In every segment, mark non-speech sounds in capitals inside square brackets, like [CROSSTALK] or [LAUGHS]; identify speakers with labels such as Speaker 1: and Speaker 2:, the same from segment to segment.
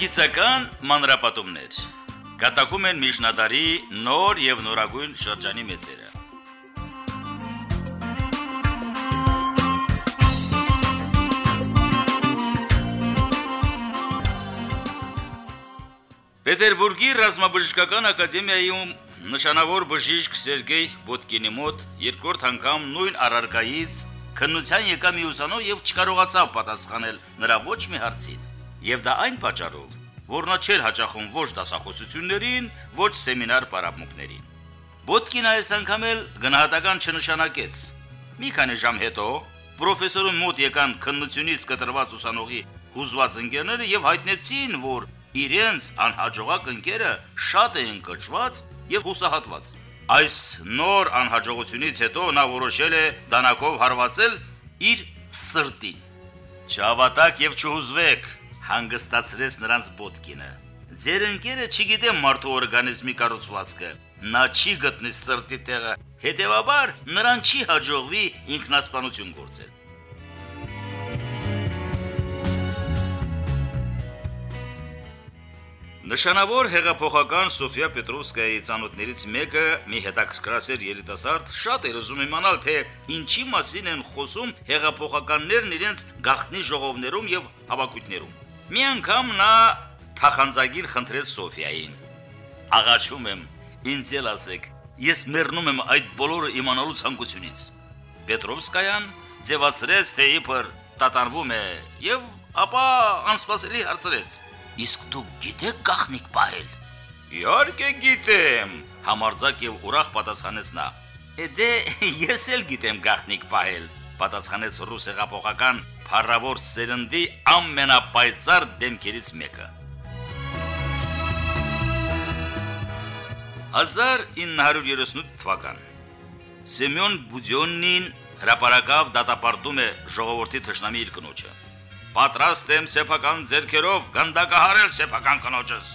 Speaker 1: Երգիծական մանրապատումներ Կատակում են միջնադարի նոր եւ նորագույն շրջանի մեծերը Պետերբուրգի ռազմաբժշկական ակադեմիայում նշանավոր բժիշկ Սերգեյ Բոտկինի մոտ երկրորդ անգամ նույն առարկայից քննության եկա մի ուսանող եւ չկարողացավ պատասխանել նրա ոչ մի հարցին։ Եվ դա այն պատճառով, որ նա չէր հաճախում ոչ դասախոսություններին, ոչ սեմինար պարապմունքներին։ Բոտկինը այս անգամ էլ գնահատական չնշանակեց։ Մի քանի ժամ հետո պրոֆեսորի մոտ եկան քննությունից կտրված ուսանողի հուզված ընկերները եւ հայտնեցին, որ իրենց անհաջողակ ընկերը շատ է ընկճված եւ հուսահատված։ Այս նոր անհաջողությունից հետո նա որոշել է դանակով հարվածել իր սրտին։ Չավատակ եւ չհուզվեք, հանգստացրեց նրանց բոտկինը։ Ձեր ընկերը չգիտե մարդու օրգանիզմի կառուցվածքը։ Նա չի գտնի սրտի տեղը, հետեւաբար նրան չի հաջողվի ինքնասպանություն գործել։ Նշանավոր հեղափոխական Սոֆիա Պետրովսկայի ցանոթներից մեկը մի հետաքրքրասեր երիտասարդ շատ էր ուզում իմանալ, թե ինչի մասին են խոսում հեղափոխականներն իրենց գաղտնի ժողովներում եւ հավաքույթներում։ Մի անգամ նա թախանձագիր խնդրեց Սոֆիային. «Աղաչում եմ, ինձ էլ ասեք, ես մեռնում եմ այդ բոլորը իմանալու ցանկությունից»։ Պետրովսկայան ձևացրեց, թե իբր տատանվում է եւ ապա անսպասելի հարցրեց. Իսկ դուք գիտեք գախնիկ պահել։ Իհարկե գիտեմ, համարձակ եւ ուրախ պատասխանեց նա։ Դե ես էլ գիտեմ գախնիկ պահել, պատասխանեց ռուս հեղափոխական փառավոր սերնդի ամենապայծառ դեմքերից մեկը։ 1938 թվական Սեմյոն Բուդյոննին հրապարակավ դատապարտում է ժողովրդի թշնամի իր կնոջը պատրաստ եմ սեփական ձերքերով գնդակահարել սեփական կնոջս։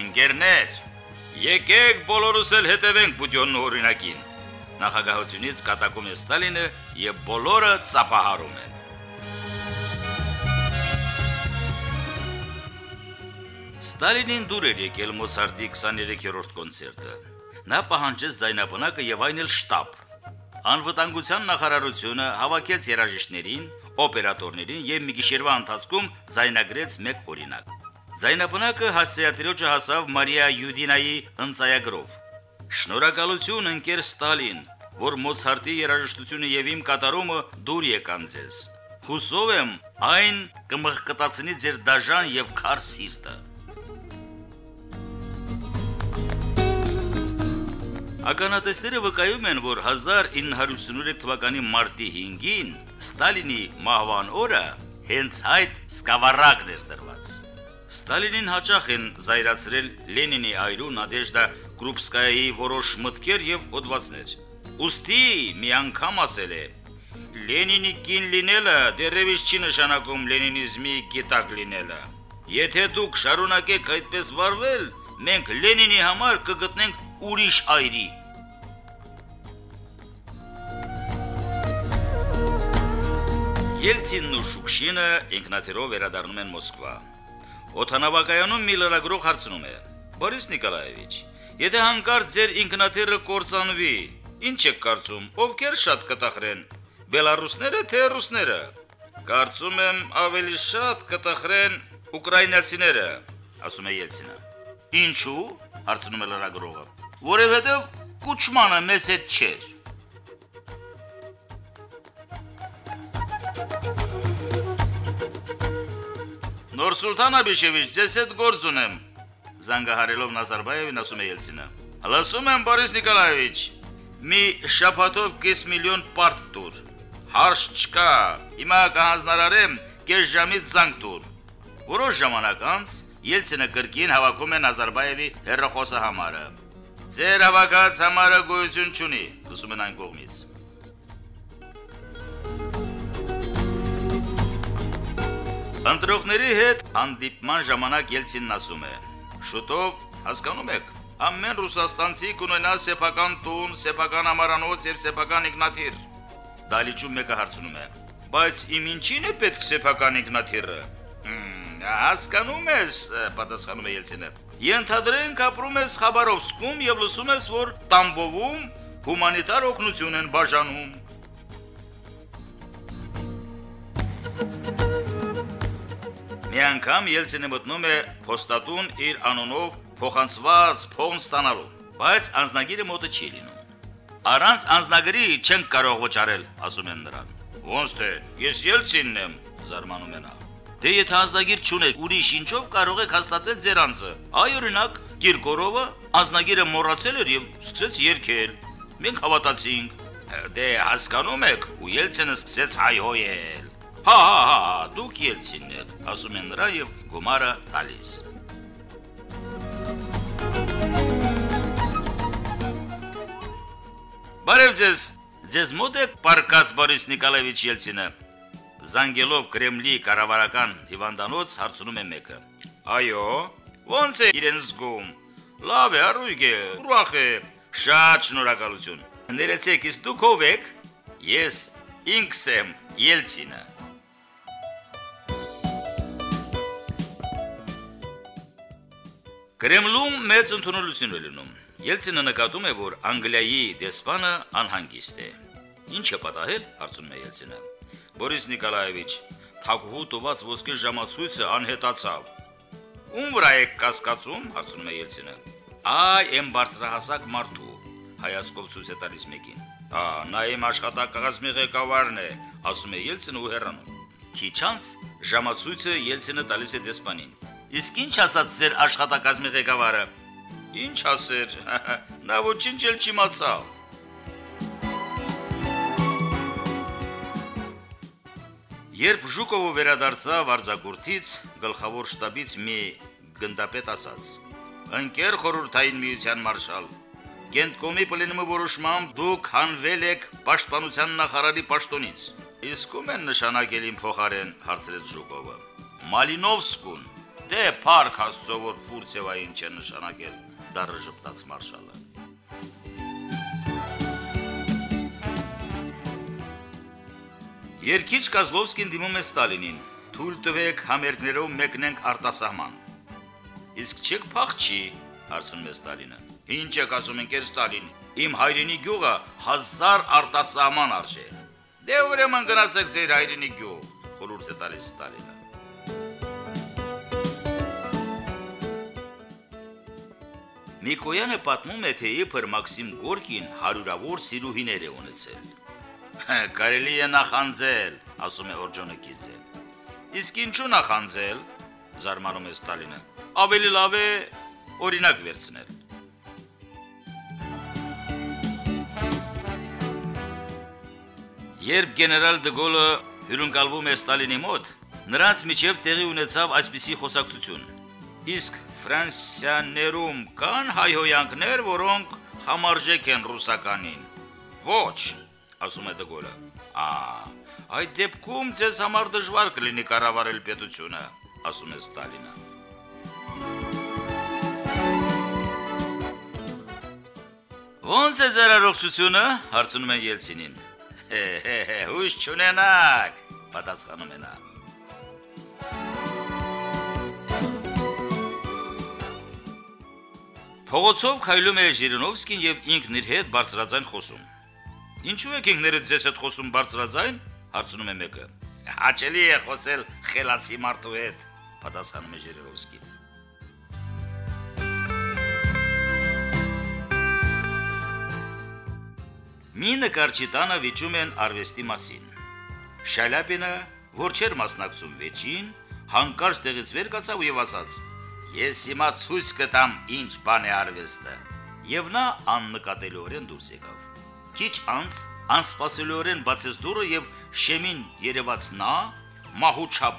Speaker 1: Ընկերներ, եկեք բոլորս էլ հետևենք Բուդյոնն օրինակին։ Նախագահությունից կատակում է Ստալինը եւ բոլորը ծափահարում են։ Ստալինին դուր էր եկել Մոցարտի 23-րդ կոնցերտը։ Նա պահանջեց ձայնապնակը եւ այն էլ շտաբ։ Անվտանգության նախարարությունը հավաքեց երաժիշտներին օպերատորներին եւ մի գիշերվա ընթացքում ձայնագրեց մեկ օրինակ։ Ձայնապնակը հասցեատրիոջը հասավ Մարիա Յուդինայի ընծայագրով։ Շնորհակալություն ընկեր Ստալին, որ Մոցարտի երաժշտությունը եւ իմ կատարումը դուր եկան ձեզ։ Հուսով եմ այն կմղկտացնի ձեր դաժան եւ քար սիրտը։ Ականատեսները վկայում են, որ 1953 թվականի մարտի 5-ին Ստալինի մահվան օրը հենց այդ սկավառակն էր դրված։ Ստալինին հաճախ են զայրացրել Լենինի այրու Նադեժդա Կրուպսկայայի որոշ մտքեր եւ հոդվածներ։ Ոստի մի անգամ ասել է. Լենինի կին լինելը դերևս չի նշանակում լենինիզմի գիտակ լինելը։ Եթե դուք շարունակեք այդպես վարվել, մենք Լենինի համար կգտնենք ուրիշ այրի։ Ելցինն ու Շուկշինը ինքնաթիռով վերադառնում են Մոսկվա։ Օթանավակայանում մի լրագրող հարցնում է. Բորիս Նիկոլաևիչ, եթե հանկարծ ձեր ինքնաթիռը կործանվի, ինչ եք կարծում, ովքեր շատ կտախրեն։ Բելարուսները թե ռուսները։ Կարծում եմ ավելի շատ կտախրեն ուկրաինացիները, ասում է Ելցինը։ Ինչու՞, հարցնում է լրագրողը։ Որովհետև Կուչմանը մեզ հետ չէր։ Նոր Սուլտան Աբիշևիչ, ձեզ հետ գործ ունեմ։ Զանգահարելով Նազարբաևին ասում է Ելցինը։ Հլասում եմ Բորիս Նիկոլաևիչ։ Մի շապատով կես միլիոն պարտ տուր։ Հարց չկա։ Հիմա կհանձնարարեմ կես ժամից զանգ տուր։ Որոշ ժամանակ անց Ելցինը կրկին հավաքում է Նազարբաևի հերրախոսը համարը։ Ձեր հավաքած համարը գոյություն չունի, լսում են այն կողմից։ Ընտրողների հետ հանդիպման ժամանակ Ելցինն ասում է. «Շուտով, հասկանում եք, ամեն ռուսաստանցի կունենա սեփական տուն, սեփական ամարանոց եւ սեփական ինքնաթիռ»։ Դալիճում մեկը հարցնում է. «Բայց իմ ինչին է պետք սեփական ինքնաթիռը»։ Հասկանում ես, պատասխանում է Ելցինը։ Ենթադրենք ապրում ես Խաբարովսկում եւ լսում ես, որ Տամբովում հումանիտար օգնություն են բաժանում։ Մի անգամ Ելցինը մտնում է փոստատուն իր անունով փոխանցված փողն ստանալու, բայց անznագիրը մոտը չի լինում։ Առանց անznագրի չենք կարող ոչարել, ասում են նրան։ Ոնց թե, ես Ելցինն եմ, զարմանում է նա։ Դե եթե անznագիր չունեք, ուրիշ ինչով կարող եք հաստատել ձեր անձը։ Այ օրինակ, Կիրկորովը անznագիրը մոռացել էր եւ սկսեց երգել։ Մենք հավատացինք։ Դե հասկանում եք, ու Ելցինը սկսեց հայհոյել։ Հա, հա, հա, դուք Ելցինն եք, ասում են նրա եւ գումարը տալիս։ Բարև ձեզ։ Ձեզ մոտ է Պարկաց Բորիս Նիկոլաևիչ Ելցինը։ Զանգելով Կրեմլի կառավարական հիվանդանոց հարցնում է մեկը։ Այո, ո՞նց է իրեն զգում։ Լավ է, առույգ է, ուրախ է։ Շատ շնորհակալություն։ Ներեցեք, իսկ դուք ով եք։ Ես ինքս եմ Ելցինը։ Կրեմլում մեծ ընդունելություն է լինում։ Ելցինը նկատում է, որ Անգլիայի դեսպանը անհանգիստ է։ Ինչ է պատահել, հարցնում է Ելցինը։ Բորիս Նիկոլաևիչ, թագուհու տված ոսկե ժամացույցը անհետացավ։ Ում վրա է կասկածում, հարցնում է Ելցինը։ Այ եմ բարձրահասակ մարդու, հայացքով ցույց է տալիս մեկին։ Ա, նա իմ աշխատակազմի ղեկավարն է, ասում է Ելցինը ու հեռանում։ Քիչ անց ժամացույցը Ելցինը տալիս է դեսպանին։ Իսկ ինչ ասաց ձեր աշխատակազմի ղեկավարը։ Ինչ ասեր։ [LAUGHS] Նա ոչինչ էլ չիմացավ։ Երբ Ժուկովը վերադարձավ արձակուրդից, գլխավոր շտաբից մի գնդապետ ասաց. «Ընկեր խորհրդային միության մարշալ, Գենտկոմի պլենումը որոշմամբ դուք հանվել եք պաշտպանության նախարարի պաշտոնից»։ «Իսկ ում են նշանակել իմ փոխարեն» հարցրեց Ժուկովը։ «Մալինովսկուն»։ «Դե, Փարք Աստծո որ Ֆուրցևային չեն նշանակել», դառը ժպտաց մարշալը։ Երկիչ Կազլովսկին դիմում է Ստալինին։ Թույլ տվեք համերգներով մեկնենք արտասահման։ Իսկ չեք փախչի, հարցնում է Ստալինը։ Ինչ եք ասում ընկեր Ստալին։ Իմ հայրենի գյուղը հազար արտասահման արժե։ Դե ուրեմն գնացեք ձեր հայրենի գյուղ, խորհուրդ է տալիս Ստալինը։ Նիկոյանը պատմում է, թե իբր Մաքսիմ Գորկին հարյուրավոր սիրուհիներ է ունեցել։ [LAUGHS] Կարելի է նախանձել, ասում է Օրջոնիկիձը։ Իսկ ինչու նախանձել, զարմանում է Ստալինը։ Ավելի լավ է օրինակ վերցնել։ Երբ գեներալ Դգոլը հյուրընկալվում է Ստալինի մոտ, նրանց միջև տեղի ունեցավ այսպիսի խոսակցություն։ Իսկ Ֆրանսիաներում կան հայհոյանքներ, որոնք համարժեք են ռուսականին։ Ոչ, ասում է Դգոլը։ Ա, այդ դեպքում ձեզ համար դժվար կլինի կառավարել պետությունը, ասում է Ստալինը։ Ոնց է ձեր առողջությունը, հարցնում են Ելցինին։ Հե, հույս չունենաք, պատասխանում է նա։ Փողոցով քայլում է Ժիրինովսկին եւ ինքն իր հետ բարձրաձայն խոսում։ Ինչու եք ինքներդ ձեզ հետ խոսում բարձրաձայն, հարցնում է մեկը։ Հաճելի է խոսել խելացի մարդու հետ, պատասխանում է Ժիրինովսկին։ Մի նկարչի տանը վիճում են արվեստի մասին։ Շալապինը, որ չէր մասնակցում վեճին, հանկարծ տեղից վեր կացավ եւ ասաց. Ես հիմա ցույց կտամ ինչ բան է արվեստը։ Եվ նա աննկատելիորեն դուրս եկավ։ Քիչ անց անսպասելիորեն բացեց դուռը եւ շեմին երևաց նա, մահուչապ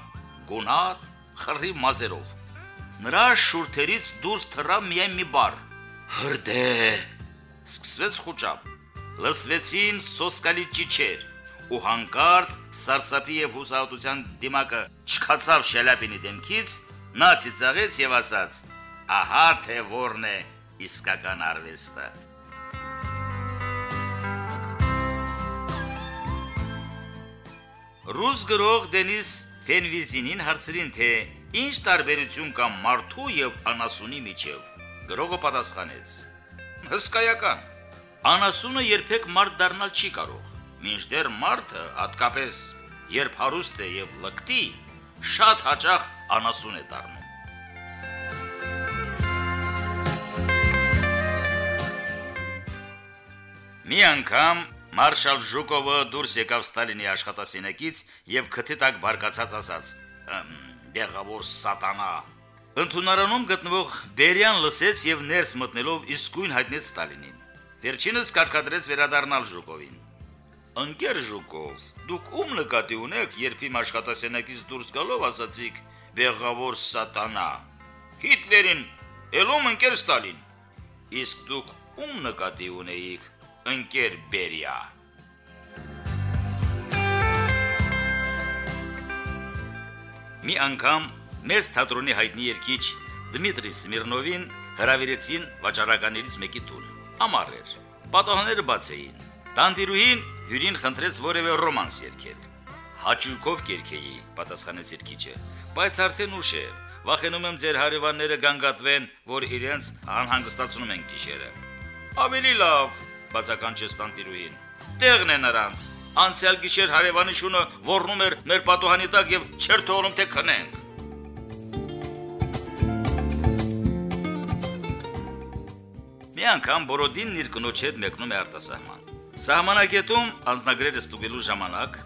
Speaker 1: գոնատ, խռի մազերով։ Նրա շուրթերից դուրս թռավ միայն մի բառ. հրդե։ Սկսվեց խոճապ։ Լսվեցին սոսկալի ճիչեր ու հանկարծ սարսափի եւ հուսահատության դիմակը չքացավ Շելապինի դեմքից Նա ծիծաղեց եւ ասաց. «Ահա թե որն է իսկական արվեստը»։ Ռուս գրող Դենիս Ֆենվիզինին հարցրին, թե Ինչ տարբերություն կա մարդու եւ անասունի միջև։ Գրողը պատասխանեց. Հսկայական։ Անասունը երբեք մարդ դառնալ չի կարող։ Մինչդեռ մարդը, հատկապես երբ հարուստ է եւ լկտի, շատ հաճախ անասուն է դառնում։ Մի անգամ Մարշալ Ժուկովը դուրս եկավ Ստալինի աշխատասենյակից եւ քթի տակ բարկացած ասաց. «Բեղավոր սատանա»։ Ընթունարանում գտնվող Բերյան լսեց եւ ներս մտնելով իսկույն հայտնեց Ստալինին։ Վերջինս կարկադրեց վերադառնալ Ժուկովին։ Անկեր Ժուկով, դուք ում նկատի ունեք, երբ իմ աշխատասենյակից դուրս գալով ասացիք «Բեղավոր սատանա»։ Հիտլերին, ելում ընկեր Ստալին։ Իսկ դուք ում նկատի ունեիք, ընկեր Բերիա։ Մի անգամ մեծ թատրոնի հայտնի երգիչ Դմիտրի Սմիրնովին հրավիրեցին վաճառականներից մեկի տուն։ Ամառ էր։ Պատահները բաց էին։ Տանտիրուհին հյուրին խնդրեց որևէ ռոմանս երգել։ Հաճույքով կերքեի, պատասխանեց երգիչը, բայց արդեն ուշ է։ Վախենում եմ ձեր հարևանները գանգատվեն, որ իրենց անհանգստացնում են գիշերը։ Ավելի լավ, բացականչեց տանտիրուհին։ Տեղն է նրանց։ Անցյալ գիշեր հարևանի շունը ոռնում էր մեր պատուհանի տակ եւ չեր թողնում թե քնենք։ Մի անգամ Բորոդինն իր կնոջ հետ մեկնում է արտասահման։ Սահմանակետում անznագրերը ստուգելու ժամանակ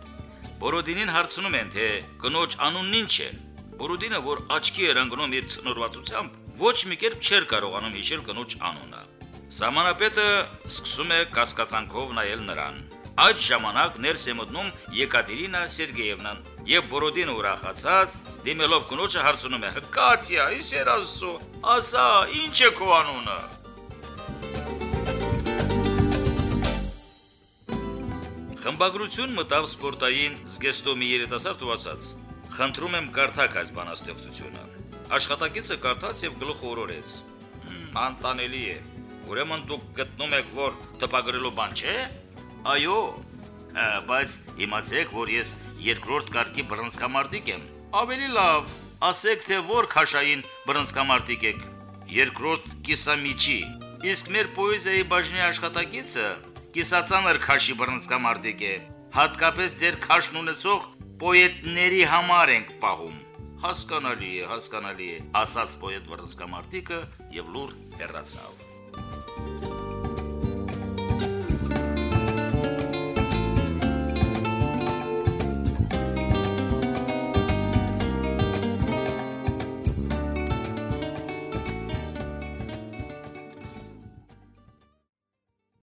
Speaker 1: Բորոդինին հարցնում են, թե կնոջ անունն ինչ է։ Բորոդինը, որ աչքի էր ընկնում իր ցնորվածությամբ, ոչ մի կերպ չէր կարողանում հիշել կնոջ անունը։ Սահմանապետը սկսում է կասկածանքով նայել նրան։ Այդ ժամանակ ներս է մտնում Եկատերինա Սերգեևնան եւ Բորոդինը ուրախացած դիմելով կնոջը հարցնում է. «Կատյա, իսեր ասո, ասա, ինչ է քո անունը»։ Խմբագրություն մտավ սպորտային զգեստոմի երիտասարդ ու ասաց. «Խնդրում եմ կարդակ այս բանաստեղծությունը»։ Աշխատակիցը կարդաց եւ գլուխը օրորեց։ «Անտանելի է», Ուրեմն դուք գտնում եք, որ տպագրելու բան չէ։ Այո, բայց իմացեք, որ ես երկրորդ կարգի բռնցքամարտիկ եմ։ Ավելի լավ, ասեք թե որ քաշային բռնցքամարտիկ եք։ Երկրորդ կիսամիջի։ Իսկ մեր պոեզիայի բաժնի աշխատակիցը կիսածանր քաշի բռնցքամարտիկ է։ Հատկապես ձեր քաշն ունեցող պոետների համար ենք պահում։ Հասկանալի է, հասկանալի է, ասաց պոետ բռնցքամարտիկը եւ լուր հեռացավ։ Música